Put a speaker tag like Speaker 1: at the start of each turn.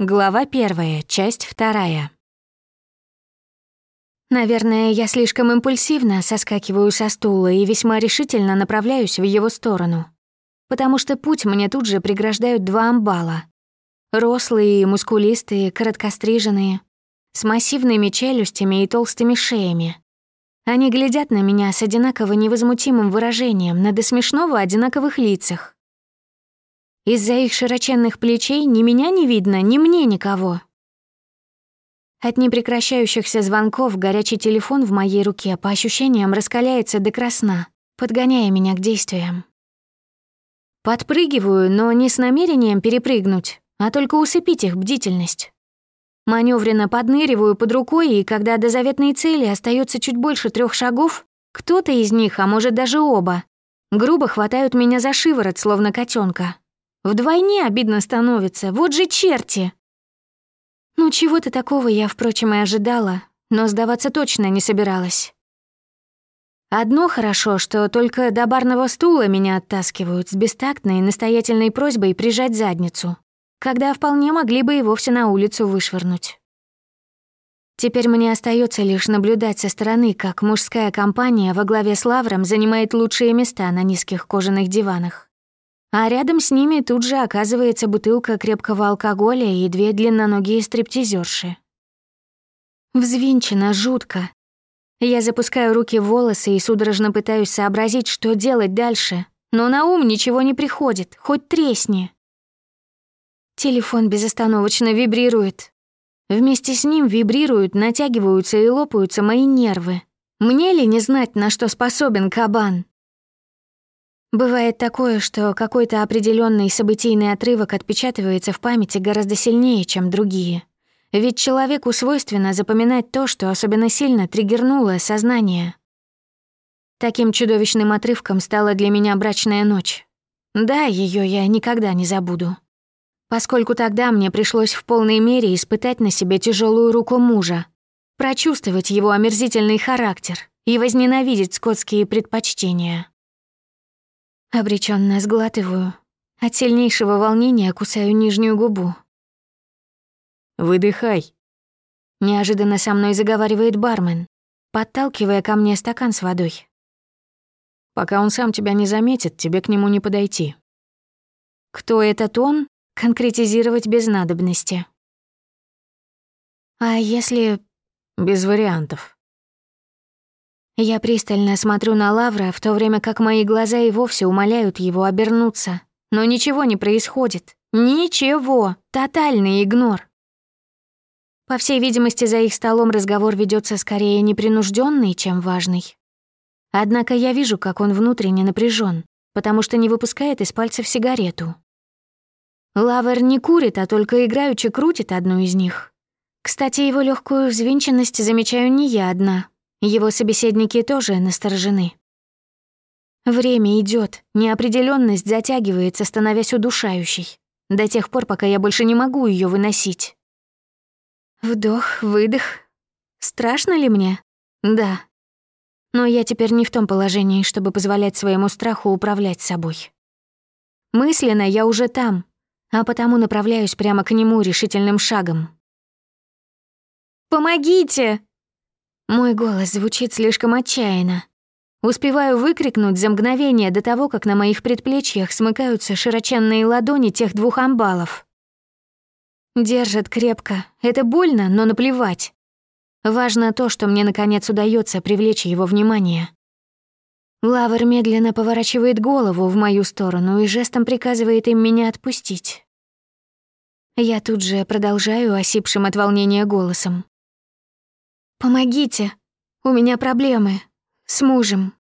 Speaker 1: Глава первая, часть вторая. Наверное, я слишком импульсивно соскакиваю со стула и весьма решительно направляюсь в его сторону. Потому что путь мне тут же преграждают два амбала. Рослые, мускулистые, короткостриженные, с массивными челюстями и толстыми шеями. Они глядят на меня с одинаково невозмутимым выражением на до смешного одинаковых лицах. Из-за их широченных плечей ни меня не видно, ни мне никого. От непрекращающихся звонков горячий телефон в моей руке по ощущениям раскаляется до красна, подгоняя меня к действиям. Подпрыгиваю, но не с намерением перепрыгнуть, а только усыпить их бдительность. Маневренно подныриваю под рукой, и когда до заветной цели остается чуть больше трех шагов, кто-то из них, а может даже оба, грубо хватают меня за шиворот, словно котенка. Вдвойне обидно становится, вот же черти. Ну, чего-то такого я, впрочем, и ожидала, но сдаваться точно не собиралась. Одно хорошо, что только до барного стула меня оттаскивают с бестактной настоятельной просьбой прижать задницу, когда вполне могли бы и вовсе на улицу вышвырнуть. Теперь мне остается лишь наблюдать со стороны, как мужская компания во главе с Лавром занимает лучшие места на низких кожаных диванах. А рядом с ними тут же оказывается бутылка крепкого алкоголя и две длинноногие стриптизерши. Взвинчено жутко. Я запускаю руки в волосы и судорожно пытаюсь сообразить, что делать дальше, но на ум ничего не приходит, хоть тресни. Телефон безостановочно вибрирует. Вместе с ним вибрируют, натягиваются и лопаются мои нервы. Мне ли не знать, на что способен кабан? Бывает такое, что какой-то определенный событийный отрывок отпечатывается в памяти гораздо сильнее, чем другие. Ведь человеку свойственно запоминать то, что особенно сильно триггернуло сознание. Таким чудовищным отрывком стала для меня брачная ночь. Да, ее я никогда не забуду. Поскольку тогда мне пришлось в полной мере испытать на себе тяжелую руку мужа, прочувствовать его омерзительный характер и возненавидеть скотские предпочтения. Обреченно сглатываю. От сильнейшего волнения кусаю нижнюю губу.
Speaker 2: «Выдыхай», —
Speaker 1: неожиданно со мной заговаривает бармен, подталкивая ко мне стакан с водой.
Speaker 2: «Пока он сам тебя не заметит, тебе к нему не подойти».
Speaker 1: Кто этот он, конкретизировать без надобности. А если...
Speaker 2: Без вариантов.
Speaker 1: Я пристально смотрю на Лавра, в то время как мои глаза и вовсе умоляют его обернуться. Но ничего не происходит. Ничего. Тотальный игнор. По всей видимости, за их столом разговор ведется скорее непринужденный, чем важный. Однако я вижу, как он внутренне напряжен, потому что не выпускает из пальцев сигарету. Лавер не курит, а только играючи крутит одну из них. Кстати, его легкую взвинченность замечаю не я одна, его собеседники тоже насторожены. Время идет, неопределенность затягивается, становясь удушающей, до тех пор, пока я больше не могу ее выносить. Вдох, выдох. Страшно ли мне? Да. Но я теперь не в том положении, чтобы позволять своему страху управлять собой. Мысленно я уже там, а потому направляюсь прямо к нему решительным шагом. «Помогите!» Мой голос звучит слишком отчаянно. Успеваю выкрикнуть за мгновение до того, как на моих предплечьях смыкаются широченные ладони тех двух амбалов. Держат крепко. Это больно, но наплевать. Важно то, что мне наконец удается привлечь его внимание. Лавр медленно поворачивает голову в мою сторону и жестом приказывает им меня отпустить. Я тут же продолжаю осипшим от волнения голосом. «Помогите! У меня проблемы. С мужем.